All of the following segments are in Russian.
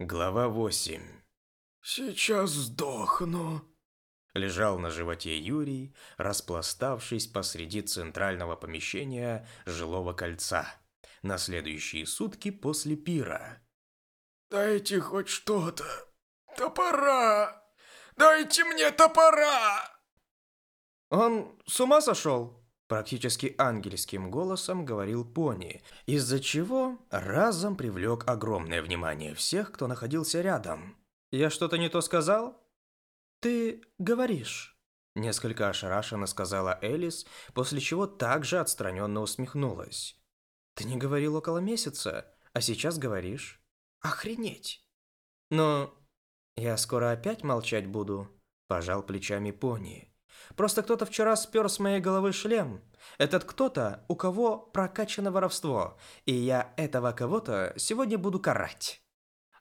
Глава 8 «Сейчас сдохну», — лежал на животе Юрий, распластавшись посреди центрального помещения жилого кольца, на следующие сутки после пира. «Дайте хоть что-то. Топора! Дайте мне топора!» «Он с ума сошел?» Практически ангельским голосом говорил пони, из-за чего разом привлек огромное внимание всех, кто находился рядом. «Я что-то не то сказал?» «Ты говоришь», – несколько ошарашенно сказала Элис, после чего также отстраненно усмехнулась. «Ты не говорил около месяца, а сейчас говоришь. Охренеть!» «Но я скоро опять молчать буду», – пожал плечами пони. Просто кто-то вчера спер с моей головы шлем. Этот кто-то, у кого прокачано воровство, и я этого кого-то сегодня буду карать.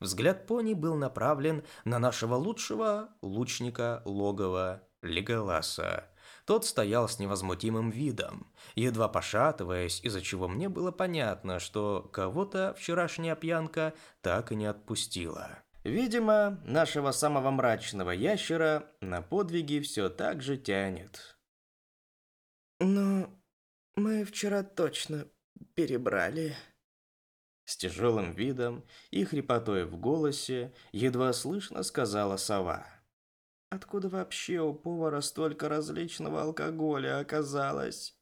Взгляд пони был направлен на нашего лучшего лучника логова Леголаса. Тот стоял с невозмутимым видом, едва пошатываясь, из-за чего мне было понятно, что кого-то вчерашняя пьянка так и не отпустила. Видимо, нашего самого мрачного ящера на подвиги все так же тянет. «Но мы вчера точно перебрали», с тяжелым видом и хрипотой в голосе едва слышно сказала сова. «Откуда вообще у повара столько различного алкоголя оказалось?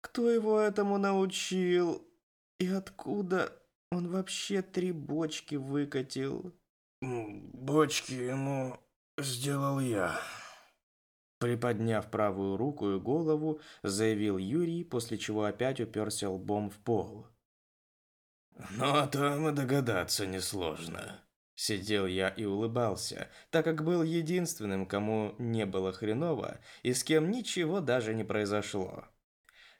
Кто его этому научил? И откуда он вообще три бочки выкатил?» Бочки ему сделал я. Приподняв правую руку и голову, заявил Юрий, после чего опять уперся лбом в пол. Ну, а там и догадаться несложно. Сидел я и улыбался, так как был единственным, кому не было хреново и с кем ничего даже не произошло.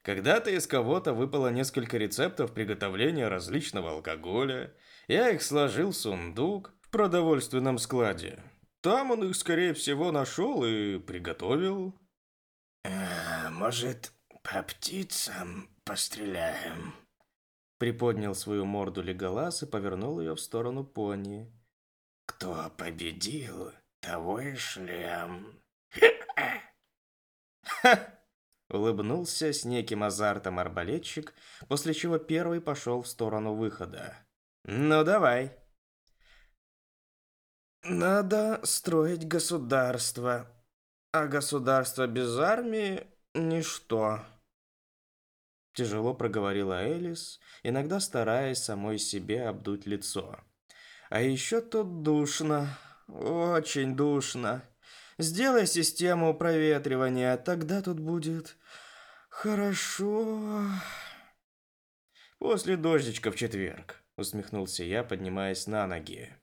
Когда-то из кого-то выпало несколько рецептов приготовления различного алкоголя, я их сложил в сундук, продовольственном складе. Там он их, скорее всего, нашел и приготовил. Э, «Может, по птицам постреляем?» Приподнял свою морду Леголас и повернул ее в сторону пони. «Кто победил, того и шлем». «Ха!» Улыбнулся с неким азартом арбалетчик, после чего первый пошел в сторону выхода. «Ну давай!» Надо строить государство, а государство без армии – ничто. Тяжело проговорила Элис, иногда стараясь самой себе обдуть лицо. А еще тут душно, очень душно. Сделай систему проветривания, тогда тут будет хорошо. После дождичка в четверг, усмехнулся я, поднимаясь на ноги.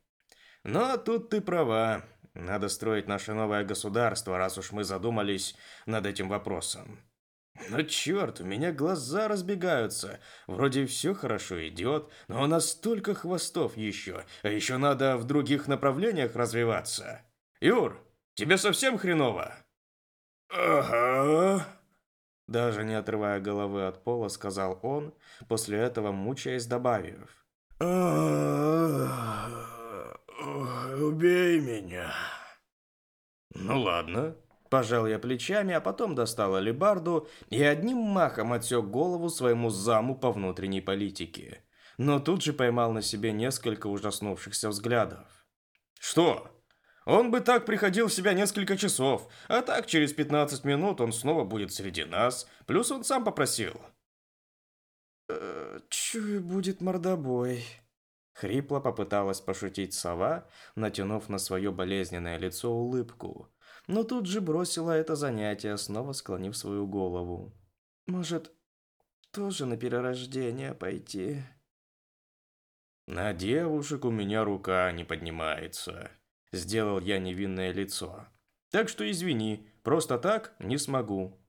Но тут ты права. Надо строить наше новое государство, раз уж мы задумались над этим вопросом. Но черт, у меня глаза разбегаются. Вроде все хорошо идет, но у нас столько хвостов еще. А еще надо в других направлениях развиваться. Юр, тебе совсем хреново? Ага. Даже не отрывая головы от пола, сказал он, после этого мучаясь добавив. Ага убей меня. Ну ладно. Пожал я плечами, а потом достал алебарду и одним махом отсек голову своему заму по внутренней политике. Но тут же поймал на себе несколько ужаснувшихся взглядов. Что? Он бы так приходил в себя несколько часов, а так через 15 минут он снова будет среди нас, плюс он сам попросил. Э, будет мордобой, Хрипло попыталась пошутить сова, натянув на свое болезненное лицо улыбку, но тут же бросила это занятие, снова склонив свою голову. «Может, тоже на перерождение пойти?» «На девушек у меня рука не поднимается», – сделал я невинное лицо. «Так что извини, просто так не смогу».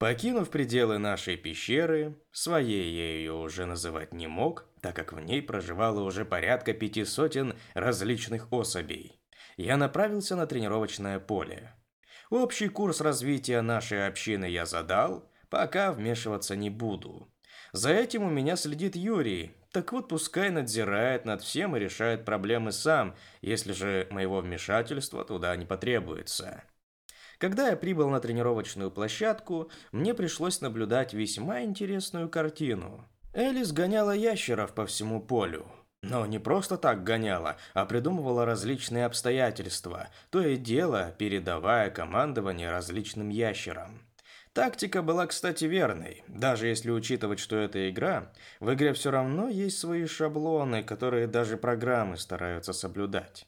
Покинув пределы нашей пещеры, своей я ее уже называть не мог, так как в ней проживало уже порядка пяти сотен различных особей, я направился на тренировочное поле. Общий курс развития нашей общины я задал, пока вмешиваться не буду. За этим у меня следит Юрий, так вот пускай надзирает над всем и решает проблемы сам, если же моего вмешательства туда не потребуется. Когда я прибыл на тренировочную площадку, мне пришлось наблюдать весьма интересную картину. Элис гоняла ящеров по всему полю. Но не просто так гоняла, а придумывала различные обстоятельства, то и дело передавая командование различным ящерам. Тактика была, кстати, верной. Даже если учитывать, что это игра, в игре все равно есть свои шаблоны, которые даже программы стараются соблюдать.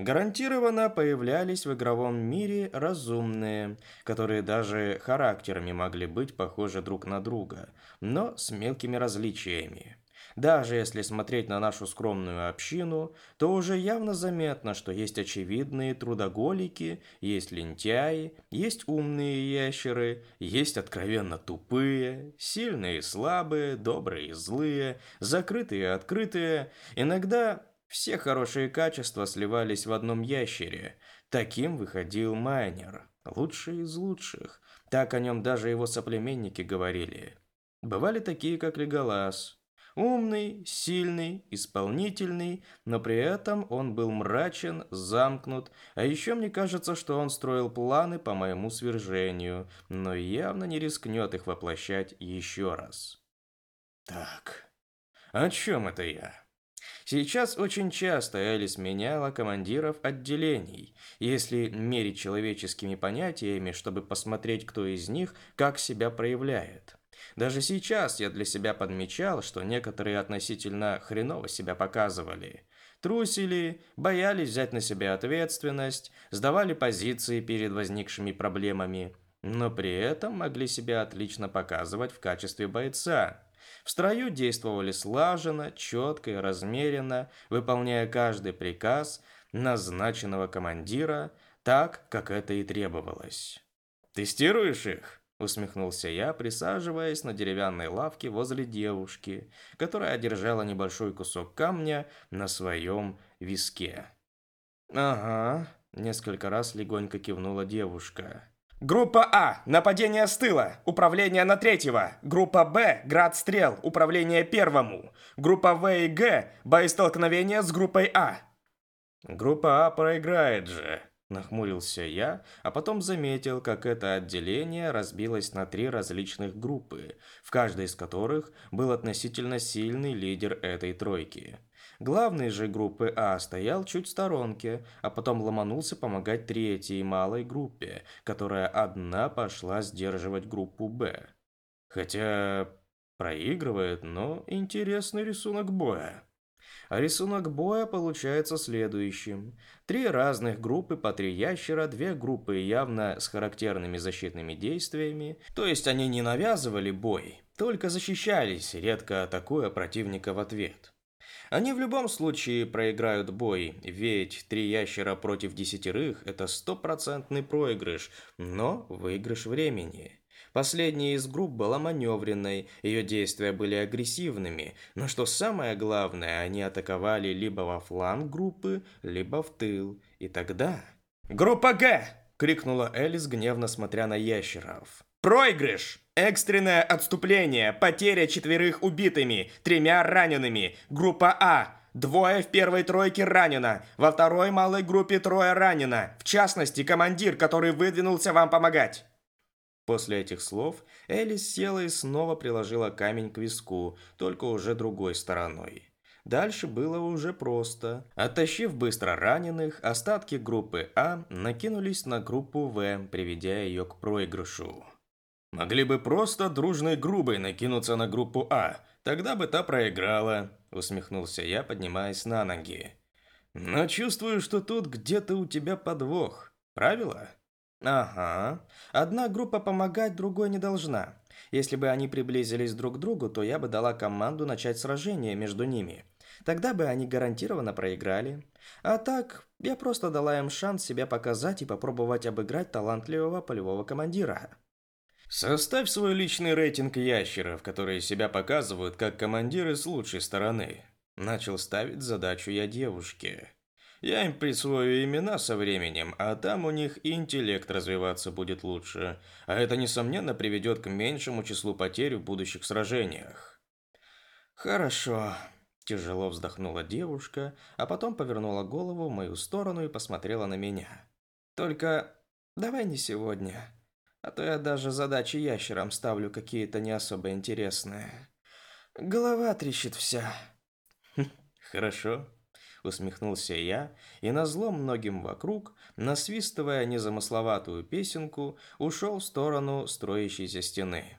Гарантированно появлялись в игровом мире разумные, которые даже характерами могли быть похожи друг на друга, но с мелкими различиями. Даже если смотреть на нашу скромную общину, то уже явно заметно, что есть очевидные трудоголики, есть лентяи, есть умные ящеры, есть откровенно тупые, сильные и слабые, добрые и злые, закрытые и открытые. Иногда все хорошие качества сливались в одном ящере. Таким выходил Майнер, лучший из лучших. Так о нем даже его соплеменники говорили. Бывали такие, как Леголас, Умный, сильный, исполнительный, но при этом он был мрачен, замкнут, а еще мне кажется, что он строил планы по моему свержению, но явно не рискнет их воплощать еще раз. Так, о чем это я? Сейчас очень часто Элис меняла командиров отделений, если мерить человеческими понятиями, чтобы посмотреть, кто из них как себя проявляет. Даже сейчас я для себя подмечал, что некоторые относительно хреново себя показывали. Трусили, боялись взять на себя ответственность, сдавали позиции перед возникшими проблемами, но при этом могли себя отлично показывать в качестве бойца. В строю действовали слаженно, четко и размеренно, выполняя каждый приказ назначенного командира так, как это и требовалось. «Тестируешь их?» Усмехнулся я, присаживаясь на деревянной лавке возле девушки, которая держала небольшой кусок камня на своем виске. «Ага», – несколько раз легонько кивнула девушка. Группа А. Нападение с тыла. Управление на третьего. Группа Б. Град стрел. Управление первому. Группа В и Г. Боестолкновение с группой А. Группа А проиграет же. Нахмурился я, а потом заметил, как это отделение разбилось на три различных группы, в каждой из которых был относительно сильный лидер этой тройки. Главный же группы А стоял чуть в сторонке, а потом ломанулся помогать третьей малой группе, которая одна пошла сдерживать группу Б. Хотя проигрывает, но интересный рисунок боя. А рисунок боя получается следующим. Три разных группы по три ящера, две группы явно с характерными защитными действиями. То есть они не навязывали бой, только защищались, редко атакуя противника в ответ. Они в любом случае проиграют бой, ведь три ящера против десятерых – это стопроцентный проигрыш, но выигрыш времени. Последняя из групп была маневренной, ее действия были агрессивными, но что самое главное, они атаковали либо во фланг группы, либо в тыл. И тогда... «Группа Г!» — крикнула Элис, гневно смотря на ящеров. «Проигрыш! Экстренное отступление! Потеря четверых убитыми, тремя ранеными! Группа А! Двое в первой тройке ранено, во второй малой группе трое ранено, в частности, командир, который выдвинулся вам помогать!» После этих слов Элис села и снова приложила камень к виску, только уже другой стороной. Дальше было уже просто. Оттащив быстро раненых, остатки группы А накинулись на группу В, приведя ее к проигрышу. «Могли бы просто дружной грубой накинуться на группу А, тогда бы та проиграла», усмехнулся я, поднимаясь на ноги. «Но чувствую, что тут где-то у тебя подвох. Правила?» Ага. Одна группа помогать другой не должна. Если бы они приблизились друг к другу, то я бы дала команду начать сражение между ними. Тогда бы они гарантированно проиграли. А так, я просто дала им шанс себя показать и попробовать обыграть талантливого полевого командира. Составь свой личный рейтинг ящеров, которые себя показывают как командиры с лучшей стороны. Начал ставить задачу я девушке. Я им присвою имена со временем, а там у них интеллект развиваться будет лучше. А это, несомненно, приведет к меньшему числу потерь в будущих сражениях. Хорошо. Тяжело вздохнула девушка, а потом повернула голову в мою сторону и посмотрела на меня. Только давай не сегодня, а то я даже задачи ящерам ставлю какие-то не особо интересные. Голова трещит вся. Хорошо, усмехнулся я, и назло многим вокруг, насвистывая незамысловатую песенку, ушел в сторону строящейся стены.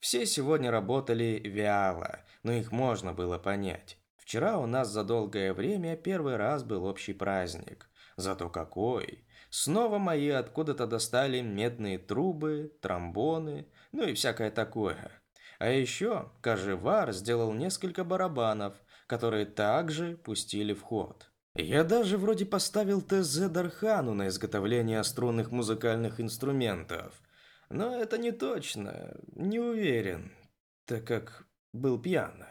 Все сегодня работали вяло, но их можно было понять. Вчера у нас за долгое время первый раз был общий праздник. Зато какой! Снова мои откуда-то достали медные трубы, тромбоны, ну и всякое такое. А еще Кажевар сделал несколько барабанов, которые также пустили в ход. Я даже вроде поставил ТЗ Дархану на изготовление струнных музыкальных инструментов – но это не точно, не уверен, так как был пьян.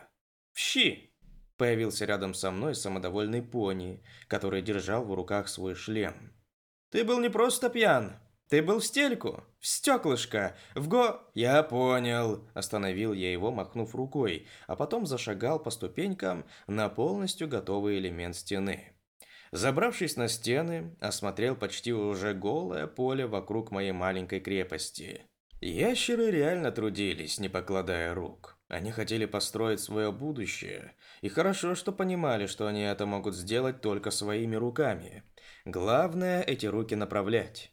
«Щи!» Появился рядом со мной самодовольный пони, который держал в руках свой шлем. «Ты был не просто пьян, ты был в стельку, в стеклышко, в го...» «Я понял», – остановил я его, махнув рукой, а потом зашагал по ступенькам на полностью готовый элемент стены. Забравшись на стены, осмотрел почти уже голое поле вокруг моей маленькой крепости. Ящеры реально трудились, не покладая рук. Они хотели построить свое будущее, и хорошо, что понимали, что они это могут сделать только своими руками. Главное эти руки направлять.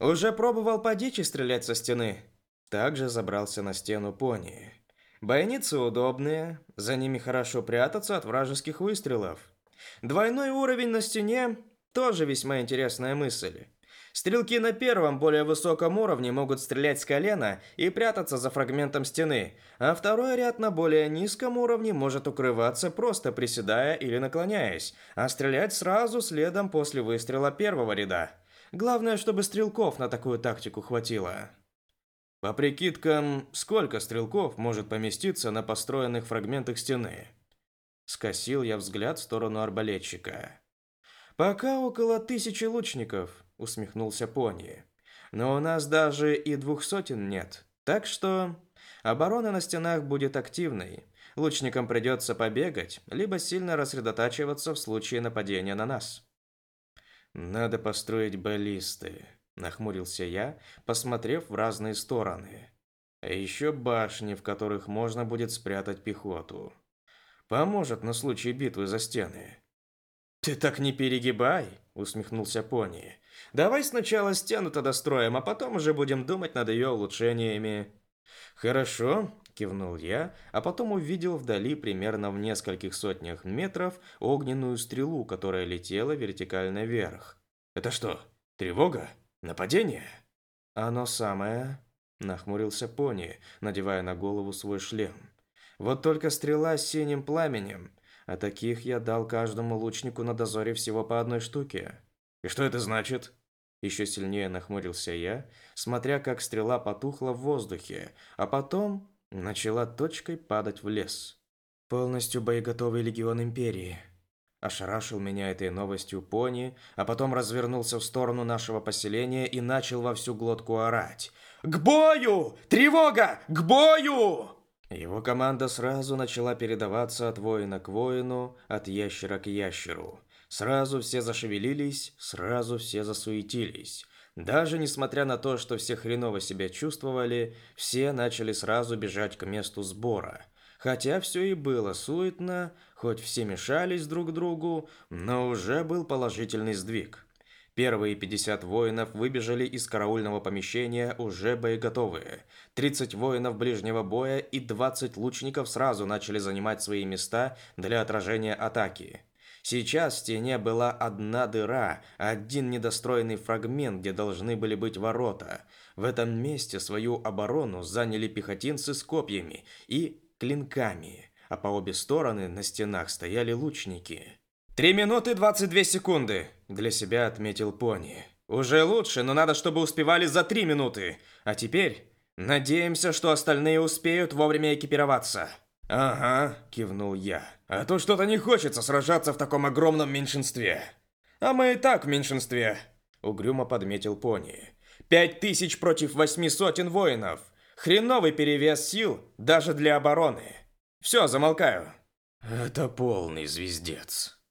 Уже пробовал по дичи стрелять со стены. Также забрался на стену пони. Бойницы удобные, за ними хорошо прятаться от вражеских выстрелов. Двойной уровень на стене – тоже весьма интересная мысль. Стрелки на первом, более высоком уровне могут стрелять с колена и прятаться за фрагментом стены, а второй ряд на более низком уровне может укрываться, просто приседая или наклоняясь, а стрелять сразу следом после выстрела первого ряда. Главное, чтобы стрелков на такую тактику хватило. По прикидкам, сколько стрелков может поместиться на построенных фрагментах стены? Скосил я взгляд в сторону арбалетчика. «Пока около тысячи лучников», — усмехнулся пони. «Но у нас даже и двух сотен нет, так что оборона на стенах будет активной. Лучникам придется побегать, либо сильно рассредотачиваться в случае нападения на нас». «Надо построить баллисты», — нахмурился я, посмотрев в разные стороны. «А еще башни, в которых можно будет спрятать пехоту». Поможет на случай битвы за стены. Ты так не перегибай, усмехнулся пони. Давай сначала стену-то достроим, а потом уже будем думать над ее улучшениями. Хорошо, кивнул я, а потом увидел вдали примерно в нескольких сотнях метров огненную стрелу, которая летела вертикально вверх. Это что, тревога? Нападение? Оно самое, нахмурился пони, надевая на голову свой шлем. Вот только стрела с синим пламенем, а таких я дал каждому лучнику на дозоре всего по одной штуке. И что это значит? Еще сильнее нахмурился я, смотря как стрела потухла в воздухе, а потом начала точкой падать в лес. Полностью боеготовый легион Империи. Ошарашил меня этой новостью пони, а потом развернулся в сторону нашего поселения и начал во всю глотку орать. «К бою! Тревога! К бою!» Его команда сразу начала передаваться от воина к воину, от ящера к ящеру. Сразу все зашевелились, сразу все засуетились. Даже несмотря на то, что все хреново себя чувствовали, все начали сразу бежать к месту сбора. Хотя все и было суетно, хоть все мешались друг другу, но уже был положительный сдвиг. Первые 50 воинов выбежали из караульного помещения уже боеготовые. 30 воинов ближнего боя и 20 лучников сразу начали занимать свои места для отражения атаки. Сейчас в стене была одна дыра, один недостроенный фрагмент, где должны были быть ворота. В этом месте свою оборону заняли пехотинцы с копьями и клинками, а по обе стороны на стенах стояли лучники. «Три минуты двадцать две секунды», – для себя отметил Пони. «Уже лучше, но надо, чтобы успевали за три минуты. А теперь надеемся, что остальные успеют вовремя экипироваться». «Ага», – кивнул я. «А то что-то не хочется сражаться в таком огромном меньшинстве». «А мы и так в меньшинстве», – угрюмо подметил Пони. «Пять тысяч против восьми сотен воинов. Хреновый перевес сил даже для обороны». Все, замолкаю. Это полный звездец.